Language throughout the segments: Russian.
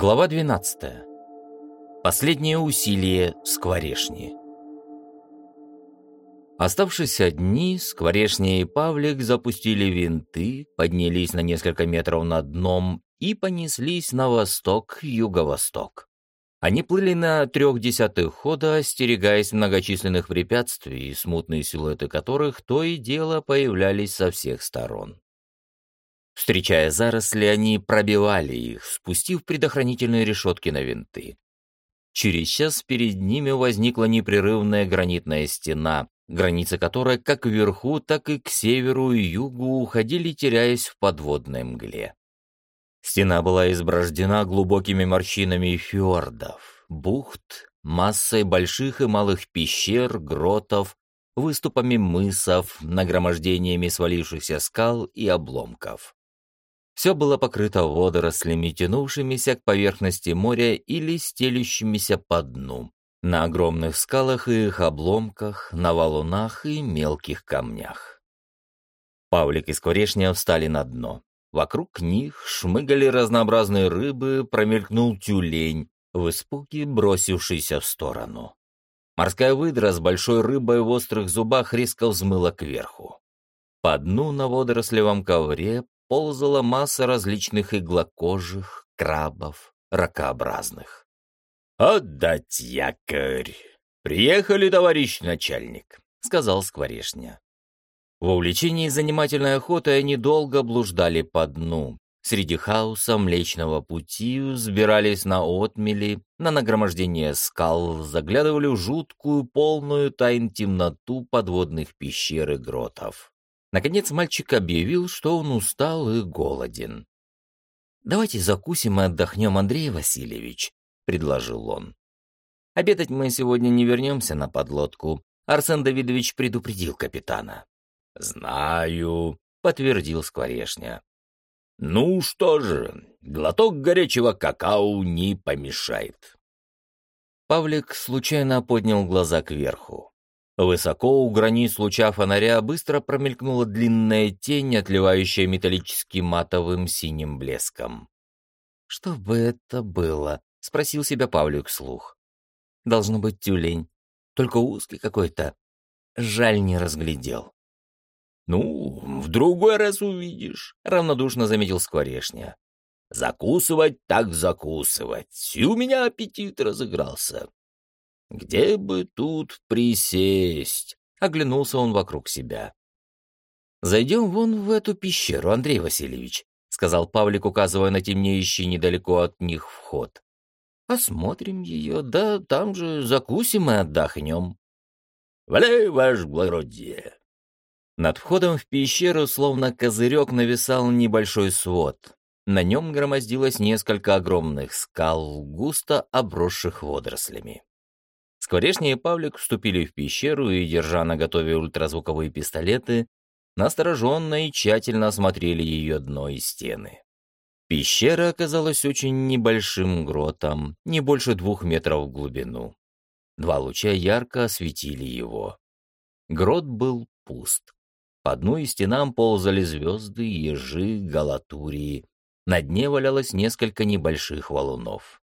Глава 12. Последнее усилие Скворешни. Оставшись одни, Скворешня и Павлик запустили винты, поднялись на несколько метров над дном и понеслись на восток-юго-восток. Они плыли на трех десятых хода, остерегаясь многочисленных препятствий, смутные силуэты которых то и дело появлялись со всех сторон. Встречая заросли, они пробивали их, спустив предохранительные решетки на винты. Через час перед ними возникла непрерывная гранитная стена, границы которой как вверху, так и к северу и югу уходили, теряясь в подводной мгле. Стена была изброждена глубокими морщинами фьордов, бухт, массой больших и малых пещер, гротов, выступами мысов, нагромождениями свалившихся скал и обломков. Все было покрыто водорослями, тянувшимися к поверхности моря или стелющимися по дну, на огромных скалах и их обломках, на валунах и мелких камнях. Павлик и Скворечня встали на дно. Вокруг них шмыгали разнообразные рыбы, промелькнул тюлень, в испуге бросившийся в сторону. Морская выдра с большой рыбой в острых зубах резко взмыла кверху. По дну на водорослевом ковре ползала масса различных иглокожих, крабов, ракообразных. «Отдать якорь! Приехали, товарищ начальник!» — сказал Скворешня. В увлечении занимательной охотой они долго блуждали по дну. Среди хаоса Млечного Пути взбирались на отмели, на нагромождение скал, заглядывали в жуткую, полную тайн темноту подводных пещер и гротов. Наконец мальчик объявил, что он устал и голоден. «Давайте закусим и отдохнем, Андрей Васильевич», — предложил он. «Обедать мы сегодня не вернемся на подлодку. Арсен Давидович предупредил капитана». «Знаю», — подтвердил Скворешня. «Ну что же, глоток горячего какао не помешает». Павлик случайно поднял глаза кверху. Высоко у границ луча фонаря быстро промелькнула длинная тень, отливающая металлическим матовым синим блеском. «Что бы это было?» — спросил себя Павлик вслух. «Должно быть тюлень. Только узкий какой-то. Жаль, не разглядел». «Ну, в другой раз увидишь», — равнодушно заметил Скворешня. «Закусывать так закусывать. И у меня аппетит разыгрался. Где бы тут присесть? Оглянулся он вокруг себя. «Зайдем вон в эту пещеру, Андрей Васильевич», — сказал Павлик, указывая на темнеющий недалеко от них вход. «Осмотрим ее, да там же закусим и отдохнем». «Валяй, ваш благородие!» Над входом в пещеру, словно козырек, нависал небольшой свод. На нем громоздилось несколько огромных скал, густо обросших водорослями. Скворечный и Павлик вступили в пещеру и, держа на готове ультразвуковые пистолеты, настороженно и тщательно осмотрели ее дно и стены. Пещера оказалась очень небольшим гротом, не больше двух метров в глубину. Два луча ярко осветили его. Грот был пуст. По дну и стенам ползали звезды, ежи, галатурии. На дне валялось несколько небольших валунов.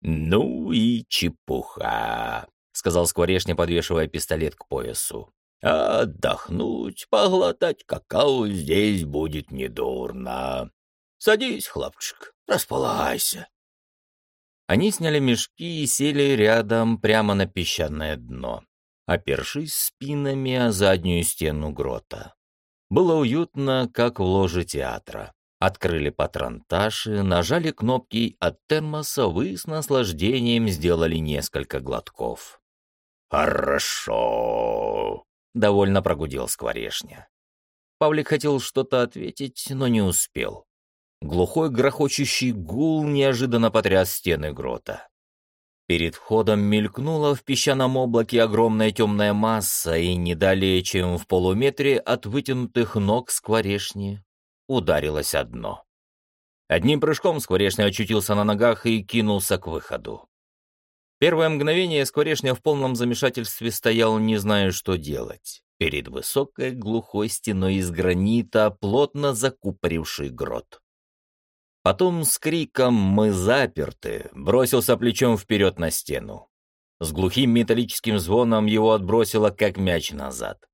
«Ну и чепуха», — сказал Скворечня, подвешивая пистолет к поясу. «Отдохнуть, поглотать какао здесь будет недурно. Садись, хлопчик, располагайся». Они сняли мешки и сели рядом прямо на песчаное дно, опершись спинами о заднюю стену грота. Было уютно, как в ложе театра. Открыли патронташи, нажали кнопки от термоса, вы с наслаждением сделали несколько глотков. «Хорошо!» — довольно прогудел скворешня. Павлик хотел что-то ответить, но не успел. Глухой грохочущий гул неожиданно потряс стены грота. Перед входом мелькнула в песчаном облаке огромная темная масса, и не далее, чем в полуметре от вытянутых ног скворешни ударилось одно. Одним прыжком Скворечный очутился на ногах и кинулся к выходу. Первое мгновение Скворечня в полном замешательстве стоял, не зная, что делать, перед высокой глухой стеной из гранита, плотно закупоривший грот. Потом с криком «Мы заперты!» бросился плечом вперед на стену. С глухим металлическим звоном его отбросило, как мяч назад.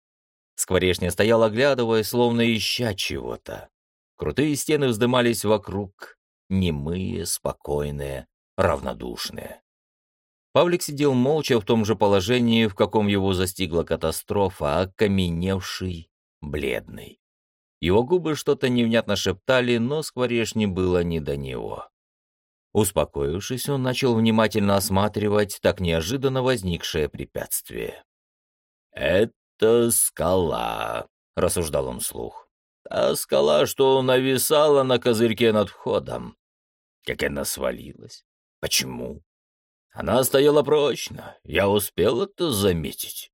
Скворечня стоял, оглядывая, словно ища чего-то. Крутые стены вздымались вокруг, немые, спокойные, равнодушные. Павлик сидел молча в том же положении, в каком его застигла катастрофа, окаменевший, бледный. Его губы что-то невнятно шептали, но скворечни было не до него. Успокоившись, он начал внимательно осматривать так неожиданно возникшее препятствие. «Это скала», — рассуждал он вслух. «Та скала, что нависала на козырьке над входом. Как она свалилась? Почему? Она стояла прочно, я успел это заметить».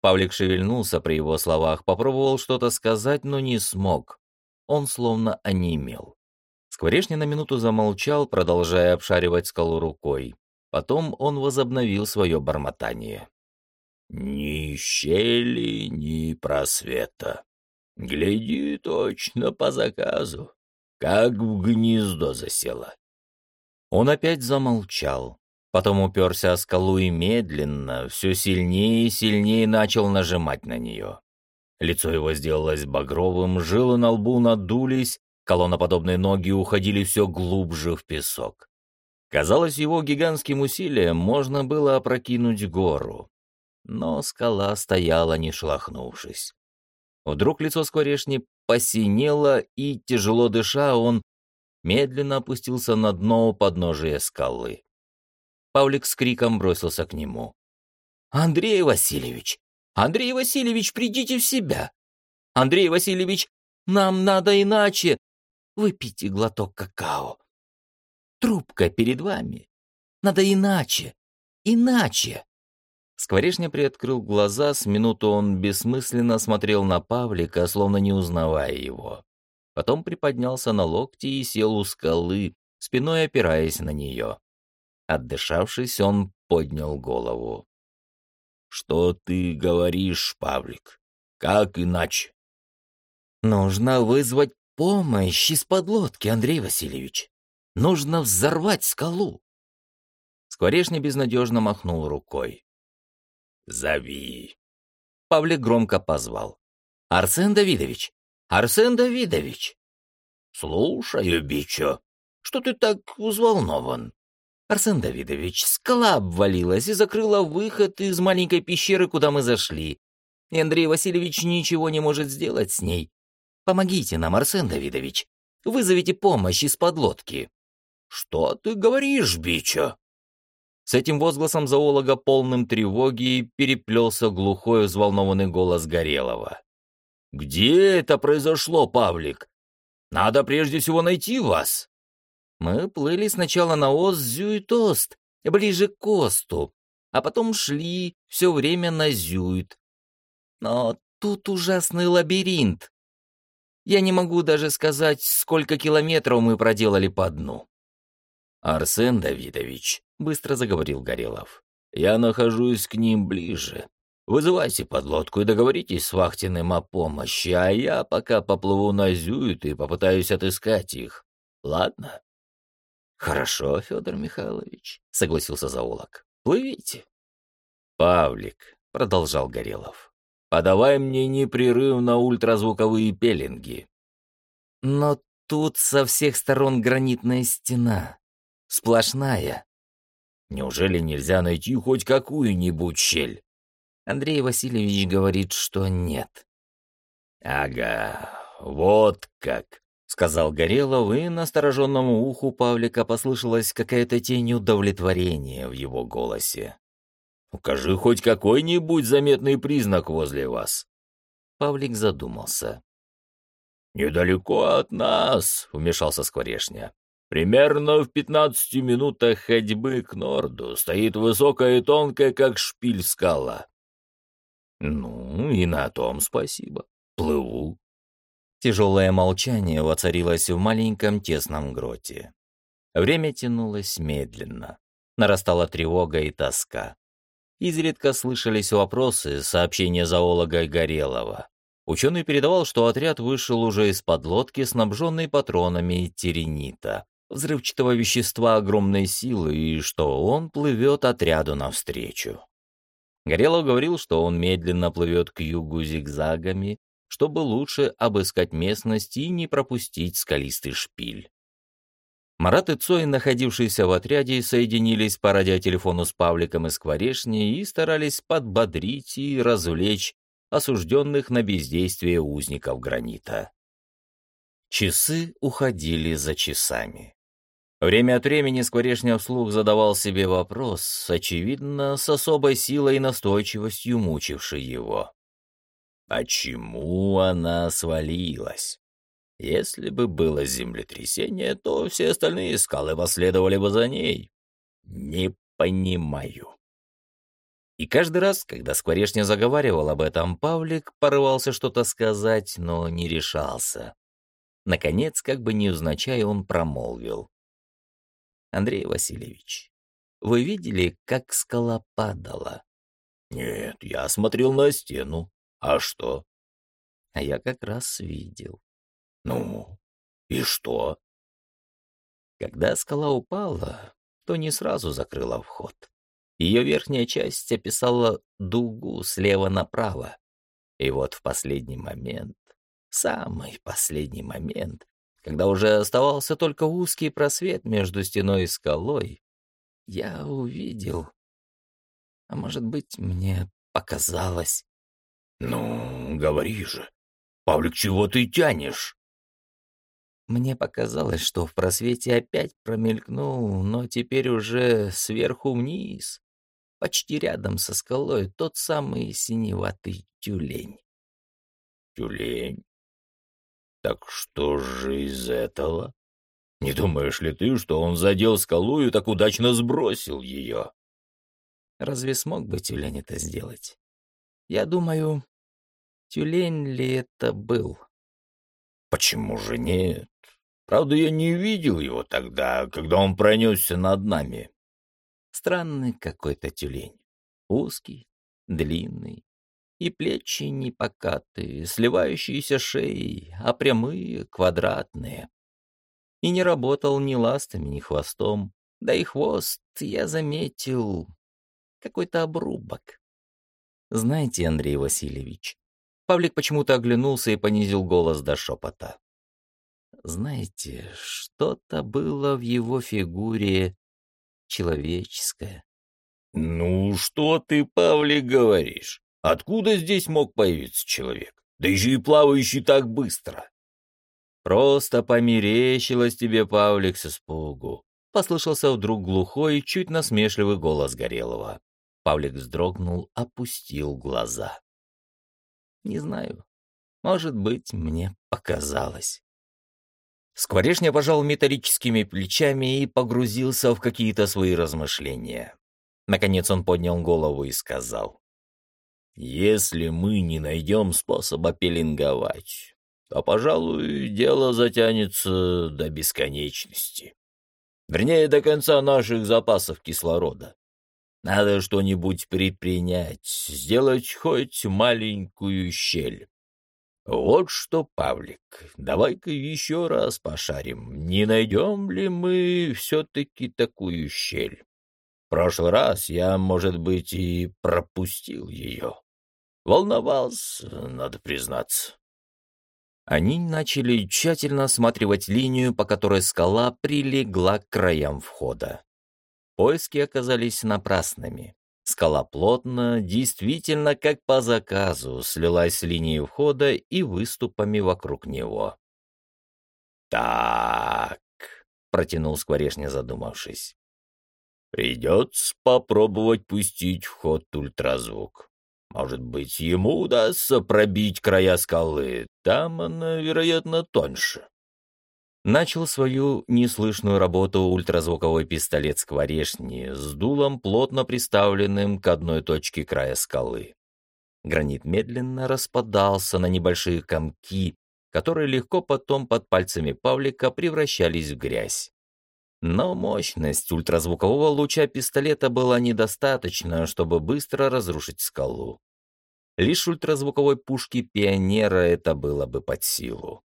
Павлик шевельнулся при его словах, попробовал что-то сказать, но не смог. Он словно онемел. Скворечня на минуту замолчал, продолжая обшаривать скалу рукой. Потом он возобновил свое бормотание. «Ни щели, ни просвета. Гляди точно по заказу, как в гнездо засела». Он опять замолчал. Потом уперся о скалу и медленно, все сильнее и сильнее начал нажимать на нее. Лицо его сделалось багровым, жилы на лбу надулись, колонноподобные ноги уходили все глубже в песок. Казалось, его гигантским усилием можно было опрокинуть гору. Но скала стояла, не шлахнувшись. Вдруг лицо скворечни посинело, и, тяжело дыша, он медленно опустился на дно подножия скалы. Павлик с криком бросился к нему. «Андрей Васильевич! Андрей Васильевич, придите в себя! Андрей Васильевич, нам надо иначе! Выпейте глоток какао! Трубка перед вами! Надо иначе! Иначе!» Скворечня приоткрыл глаза, с минуту он бессмысленно смотрел на Павлика, словно не узнавая его. Потом приподнялся на локти и сел у скалы, спиной опираясь на нее. Отдышавшись, он поднял голову. «Что ты говоришь, Павлик? Как иначе?» «Нужно вызвать помощь из-под лодки, Андрей Васильевич. Нужно взорвать скалу». Скворечный безнадежно махнул рукой. «Зови». Павлик громко позвал. «Арсен Давидович! Арсен Давидович!» «Слушаю, Бичо. Что ты так взволнован?» Арсен Давидович, скала обвалилась и закрыла выход из маленькой пещеры, куда мы зашли. И Андрей Васильевич ничего не может сделать с ней. Помогите нам, Арсен Давидович. Вызовите помощь из подлодки. Что ты говоришь, Бича? С этим возгласом зоолога, полным тревоги, переплелся глухой взволнованный голос Горелого. «Где это произошло, Павлик? Надо прежде всего найти вас!» Мы плыли сначала на ос Зюит-Ост, ближе к Осту, а потом шли все время на Зюит. Но тут ужасный лабиринт. Я не могу даже сказать, сколько километров мы проделали по дну. «Арсен Давидович», — быстро заговорил Горелов, — «я нахожусь к ним ближе. Вызывайте подлодку и договоритесь с вахтенным о помощи, а я пока поплыву на Зюит и попытаюсь отыскать их. Ладно?» «Хорошо, Федор Михайлович», — согласился зоолог. «Плывите». «Павлик», — продолжал Горелов, — «подавай мне непрерывно ультразвуковые пеленги». «Но тут со всех сторон гранитная стена. Сплошная. Неужели нельзя найти хоть какую-нибудь щель?» Андрей Васильевич говорит, что нет. «Ага, вот как», сказал Горелов, и настороженному уху Павлика послышалась какая-то тень удовлетворения в его голосе. «Укажи хоть какой-нибудь заметный признак возле вас». Павлик задумался. «Недалеко от нас», — вмешался Скворешня. «Примерно в пятнадцати минутах ходьбы к норду стоит высокая и тонкая, как шпиль скала». «Ну, и на том спасибо. Плыву». Тяжелое молчание воцарилось в маленьком тесном гроте. Время тянулось медленно. Нарастала тревога и тоска. Изредка слышались вопросы, сообщения зоолога Горелова. Ученый передавал, что отряд вышел уже из-под лодки, снабженной патронами теренита, взрывчатого вещества огромной силы, и что он плывет отряду навстречу. Горелов говорил, что он медленно плывет к югу зигзагами, чтобы лучше обыскать местность и не пропустить скалистый шпиль. Марат и Цой, находившиеся в отряде, соединились по радиотелефону с Павликом и Скворешней и старались подбодрить и развлечь осужденных на бездействие узников гранита. Часы уходили за часами. Время от времени Скворечня вслух задавал себе вопрос, очевидно, с особой силой и настойчивостью мучивший его. Почему она свалилась? Если бы было землетрясение, то все остальные скалы последовали бы за ней. Не понимаю. И каждый раз, когда Скворечня заговаривал об этом, Павлик порывался что-то сказать, но не решался. Наконец, как бы невзначай, он промолвил. «Андрей Васильевич, вы видели, как скала падала?» «Нет, я смотрел на стену. А что?» «А я как раз видел. Ну, и что? Когда скала упала, то не сразу закрыла вход. Ее верхняя часть описала дугу слева направо. И вот в последний момент, самый последний момент, когда уже оставался только узкий просвет между стеной и скалой, я увидел... А может быть, мне показалось... «Ну, говори же, Павлик, чего ты тянешь?» Мне показалось, что в просвете опять промелькнул, но теперь уже сверху вниз, почти рядом со скалой, тот самый синеватый тюлень. Тюлень? Так что же из этого? Не думаешь ли ты, что он задел скалу и так удачно сбросил ее? Разве смог бы тюлень это сделать? Я думаю, тюлень ли это был? Почему же нет? Правда, я не видел его тогда, когда он пронесся над нами. Странный какой-то тюлень. Узкий, длинный, и плечи не покатые, сливающиеся шеей, а прямые, квадратные. И не работал ни ластами, ни хвостом, да и хвост, я заметил, какой-то обрубок. Знаете, Андрей Васильевич, Павлик почему-то оглянулся и понизил голос до шепота знаете, что-то было в его фигуре человеческое. «Ну, что ты, Павлик, говоришь? Откуда здесь мог появиться человек? Да еще и плавающий так быстро!» «Просто померещилось тебе, Павлик, с испугу!» Послышался вдруг глухой, чуть насмешливый голос Горелого. Павлик вздрогнул, опустил глаза. «Не знаю. Может быть, мне показалось». Скворечня пожал металлическими плечами и погрузился в какие-то свои размышления. Наконец он поднял голову и сказал. «Если мы не найдем способа пеленговать, то, пожалуй, дело затянется до бесконечности. Вернее, до конца наших запасов кислорода. Надо что-нибудь предпринять, сделать хоть маленькую щель. «Вот что, Павлик, давай-ка еще раз пошарим, не найдем ли мы все-таки такую щель? Прошлый раз я, может быть, и пропустил ее. Волновался, надо признаться». Они начали тщательно осматривать линию, по которой скала прилегла к краям входа. Поиски оказались напрасными. Скала плотно, действительно как по заказу, слилась с линией входа и выступами вокруг него. «Так», — протянул Скворечня, задумавшись, — «придется попробовать пустить в ход ультразвук. Может быть, ему удастся пробить края скалы, там она, вероятно, тоньше» начал свою неслышную работу ультразвуковой пистолет скворечни с дулом, плотно приставленным к одной точке края скалы. Гранит медленно распадался на небольшие комки, которые легко потом под пальцами Павлика превращались в грязь. Но мощность ультразвукового луча пистолета была недостаточна, чтобы быстро разрушить скалу. Лишь ультразвуковой пушки «Пионера» это было бы под силу.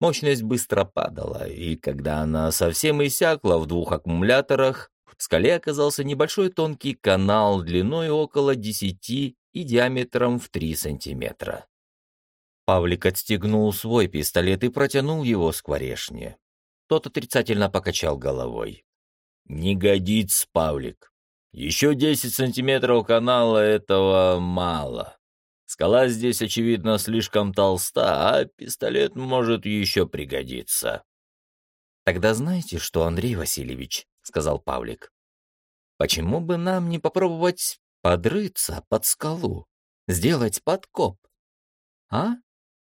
Мощность быстро падала, и когда она совсем иссякла в двух аккумуляторах, в скале оказался небольшой тонкий канал длиной около 10 и диаметром в 3 сантиметра. Павлик отстегнул свой пистолет и протянул его скворешне. Тот отрицательно покачал головой. «Не годится, Павлик. Еще 10 сантиметров канала этого мало. Скала здесь, очевидно, слишком толста, а пистолет может еще пригодиться». «Тогда знаете что, Андрей Васильевич?» — сказал Павлик. «Почему бы нам не попробовать подрыться под скалу, сделать подкоп? А?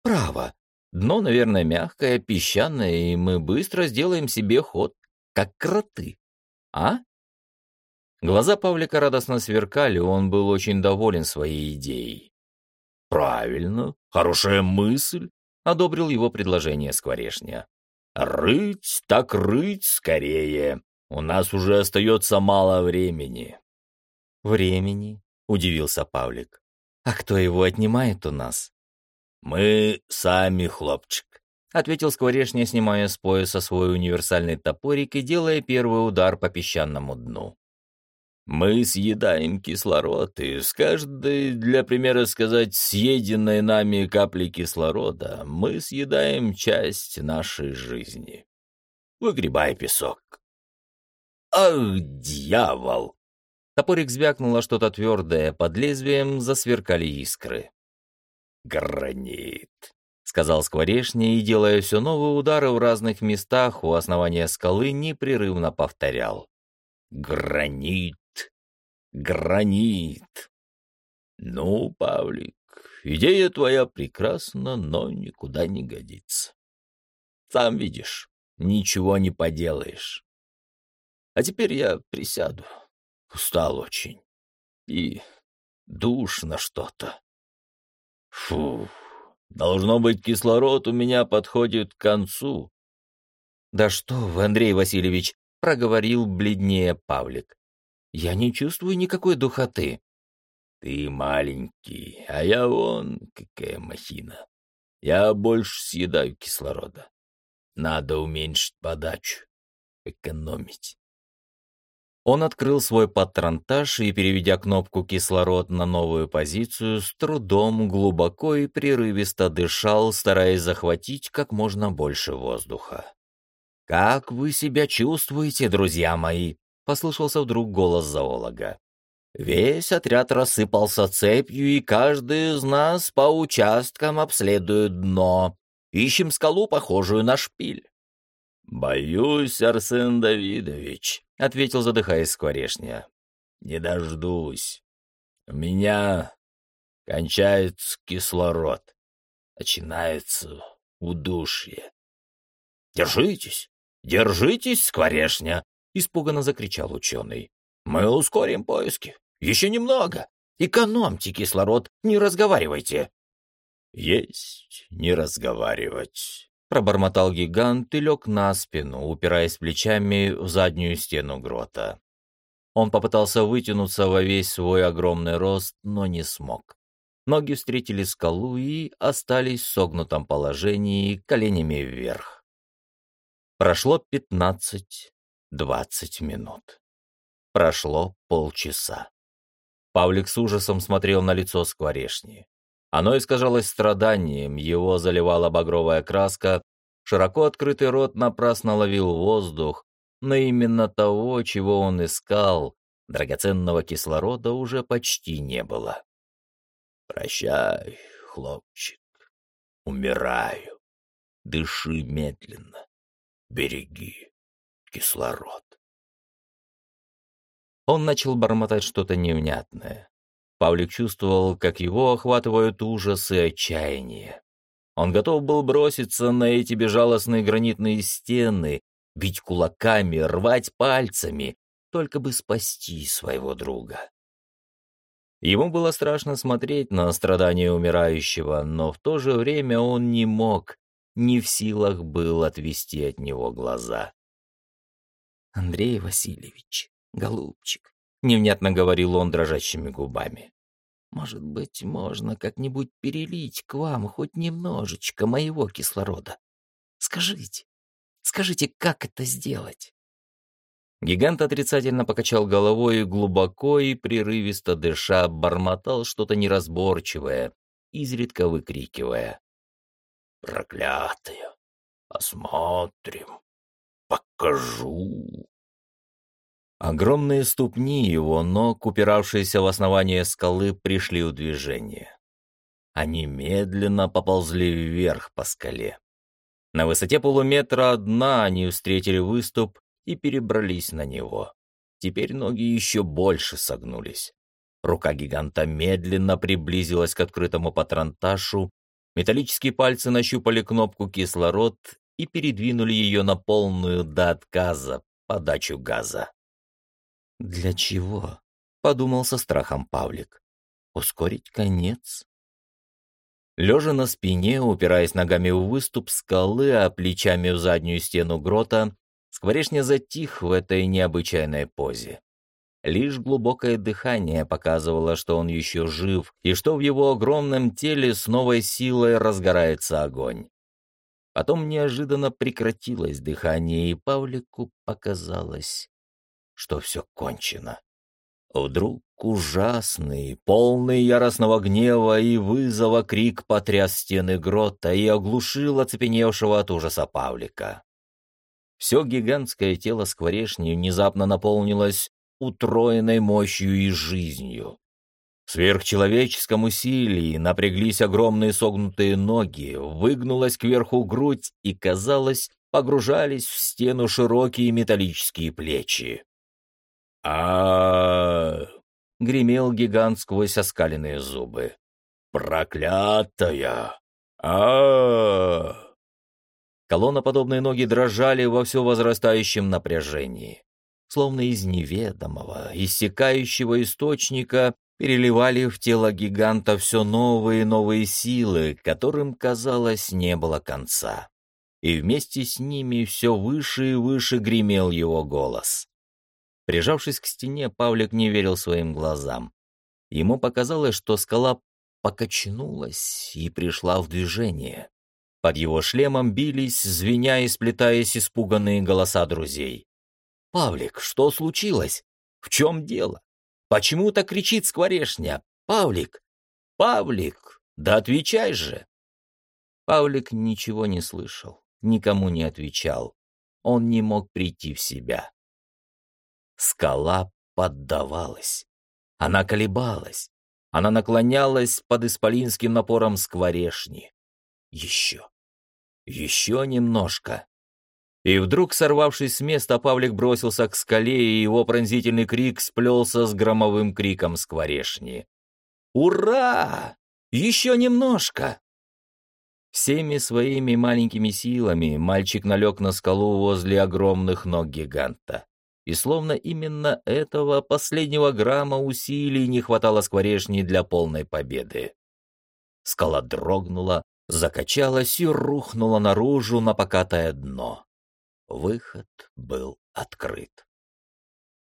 Право. Дно, наверное, мягкое, песчаное, и мы быстро сделаем себе ход, как кроты. А?» Глаза Павлика радостно сверкали, он был очень доволен своей идеей. «Правильно, хорошая мысль», — одобрил его предложение Скворешня. «Рыть так рыть скорее. У нас уже остается мало времени». «Времени?» — удивился Павлик. «А кто его отнимает у нас?» «Мы сами, хлопчик», — ответил Скворешня, снимая с пояса свой универсальный топорик и делая первый удар по песчаному дну. «Мы съедаем кислород, и с каждой, для примера сказать, съеденной нами капли кислорода мы съедаем часть нашей жизни. Выгребай песок, «Ах, дьявол!» Топорик звякнуло что-то твердое, под лезвием засверкали искры. «Гранит», — сказал Скворечный и, делая все новые удары в разных местах у основания скалы, непрерывно повторял. «Гранит! Гранит!» «Ну, Павлик, идея твоя прекрасна, но никуда не годится. Сам видишь, ничего не поделаешь. А теперь я присяду. Устал очень. И душно что-то. Фу, должно быть, кислород у меня подходит к концу. «Да что вы, Андрей Васильевич!» — проговорил бледнее Павлик. «Я не чувствую никакой духоты». «Ты маленький, а я вон какая махина. Я больше съедаю кислорода. Надо уменьшить подачу, экономить». Он открыл свой патронтаж и, переведя кнопку «Кислород» на новую позицию, с трудом, глубоко и прерывисто дышал, стараясь захватить как можно больше воздуха. «Как вы себя чувствуете, друзья мои?» — послышался вдруг голос зоолога. «Весь отряд рассыпался цепью, и каждый из нас по участкам обследует дно. Ищем скалу, похожую на шпиль». «Боюсь, Арсен Давидович», — ответил, задыхаясь скворешня. «Не дождусь. У меня кончается кислород. Начинается удушье». «Держитесь! Держитесь, скворешня!» — испуганно закричал ученый. «Мы ускорим поиски. Еще немного. Экономьте кислород, не разговаривайте». «Есть не разговаривать», Пробормотал гигант и лег на спину, упираясь плечами в заднюю стену грота. Он попытался вытянуться во весь свой огромный рост, но не смог. Ноги встретили скалу и остались в согнутом положении коленями вверх. Прошло пятнадцать-двадцать минут. Прошло полчаса. Павлик с ужасом смотрел на лицо скворешни. Оно искажалось страданием, его заливала багровая краска, широко открытый рот напрасно ловил воздух, но именно того, чего он искал, драгоценного кислорода уже почти не было. «Прощай, хлопчик, умираю. Дыши медленно, береги кислород». Он начал бормотать что-то невнятное. Павлик чувствовал, как его охватывают ужас и отчаяние. Он готов был броситься на эти безжалостные гранитные стены, бить кулаками, рвать пальцами, только бы спасти своего друга. Ему было страшно смотреть на страдания умирающего, но в то же время он не мог, не в силах был отвести от него глаза. «Андрей Васильевич, голубчик, — невнятно говорил он дрожащими губами. Может быть, можно как-нибудь перелить к вам хоть немножечко моего кислорода? Скажите, скажите, как это сделать?» Гигант отрицательно покачал головой и глубоко и прерывисто дыша бормотал что-то неразборчивое, изредка выкрикивая. «Проклятые! Посмотрим! Покажу!» Огромные ступни его ног, упиравшиеся в основание скалы, пришли в движение. Они медленно поползли вверх по скале. На высоте полуметра одна они встретили выступ, и перебрались на него. Теперь ноги еще больше согнулись. Рука гиганта медленно приблизилась к открытому патронташу, металлические пальцы нащупали кнопку «Кислород» и передвинули ее на полную до отказа подачу газа. «Для чего?» — подумал со страхом Павлик. «Ускорить конец?» Лежа на спине, упираясь ногами в выступ скалы, а плечами в заднюю стену грота, Скворечня затих в этой необычайной позе. Лишь глубокое дыхание показывало, что он еще жив, и что в его огромном теле с новой силой разгорается огонь. Потом неожиданно прекратилось дыхание, и Павлику показалось, что все кончено. Вдруг ужасный, полный яростного гнева и вызова крик потряс стены грота и оглушил оцепеневшего от ужаса Павлика. Все гигантское тело скворечни внезапно наполнилось утроенной мощью и жизнью. В сверхчеловеческом усилии напряглись огромные согнутые ноги, выгнулась кверху грудь и, казалось, погружались в стену широкие металлические плечи. А гремел гигант сквозь оскаленные зубы. «Проклятая! а Колонноподобные ноги дрожали во все возрастающем напряжении. Словно из неведомого, иссякающего источника переливали в тело гиганта все новые и новые силы, которым, казалось, не было конца. И вместе с ними все выше и выше гремел его голос. Прижавшись к стене, Павлик не верил своим глазам. Ему показалось, что скала покачнулась и пришла в движение. Под его шлемом бились, звеня и сплетаясь испуганные голоса друзей. «Павлик, что случилось? В чем дело? Почему так кричит скворешня? Павлик! Павлик! Да отвечай же!» Павлик ничего не слышал, никому не отвечал. Он не мог прийти в себя. Скала поддавалась. Она колебалась. Она наклонялась под исполинским напором скворешни. Еще. Еще немножко. И вдруг, сорвавшись с места, Павлик бросился к скале, и его пронзительный крик сплелся с громовым криком скворешни. «Ура! Еще немножко!» Всеми своими маленькими силами мальчик налег на скалу возле огромных ног гиганта. И словно именно этого последнего грамма усилий не хватало скворешни для полной победы. Скала дрогнула, закачалась и рухнула наружу на покатое дно. Выход был открыт.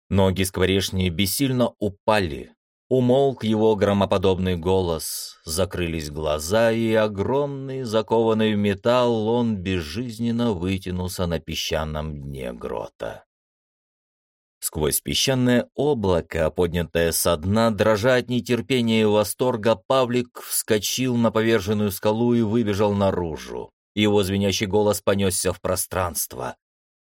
Ноги скворечни бессильно упали. Умолк его громоподобный голос, закрылись глаза, и огромный, закованный в металл, он безжизненно вытянулся на песчаном дне грота. Сквозь песчаное облако, поднятое со дна, дрожа от нетерпения и восторга, Павлик вскочил на поверженную скалу и выбежал наружу. Его звенящий голос понесся в пространство.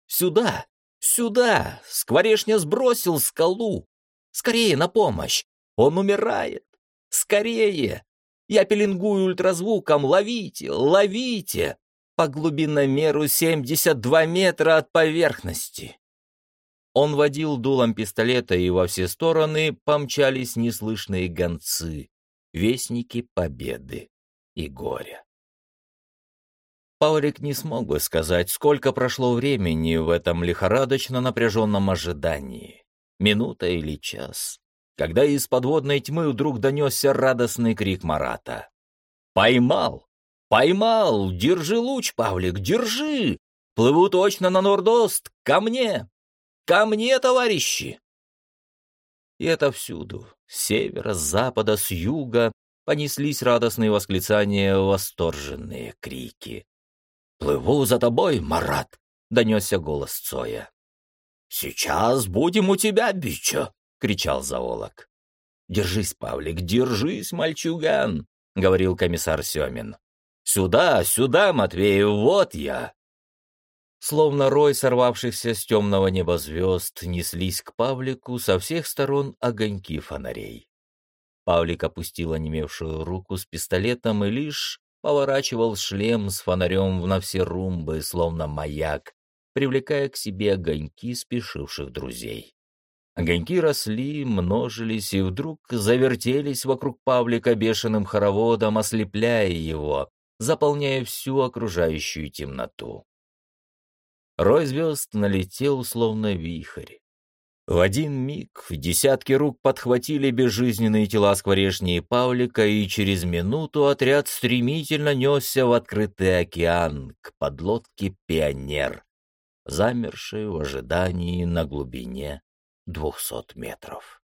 «Сюда! Сюда! Скворешня сбросил скалу! Скорее на помощь! Он умирает! Скорее! Я пеленгую ультразвуком! Ловите! Ловите! По глубиномеру 72 метра от поверхности!» Он водил дулом пистолета, и во все стороны помчались неслышные гонцы, вестники победы и горя. Павлик не смог бы сказать, сколько прошло времени в этом лихорадочно напряженном ожидании, минута или час, когда из подводной тьмы вдруг донесся радостный крик Марата. «Поймал! Поймал! Держи луч, Павлик, держи! Плыву точно на Нордост! Ко мне!» Ко мне, товарищи!» И это всюду, С севера, с запада, с юга понеслись радостные восклицания, восторженные крики. «Плыву за тобой, Марат!» — донесся голос Цоя. «Сейчас будем у тебя, бичо!» — кричал зоолог. «Держись, Павлик, держись, мальчуган!» — говорил комиссар Семин. «Сюда, сюда, Матвей, вот я!» Словно рой сорвавшихся с темного неба звезд неслись к Павлику со всех сторон огоньки фонарей. Павлик опустил онемевшую руку с пистолетом и лишь поворачивал шлем с фонарем на все румбы, словно маяк, привлекая к себе огоньки спешивших друзей. Огоньки росли, множились и вдруг завертелись вокруг Павлика бешеным хороводом, ослепляя его, заполняя всю окружающую темноту. Рой звезд налетел, словно вихрь. В один миг десятки рук подхватили безжизненные тела Скворешни и Павлика, и через минуту отряд стремительно несся в открытый океан к подлодке «Пионер», замершей в ожидании на глубине двухсот метров.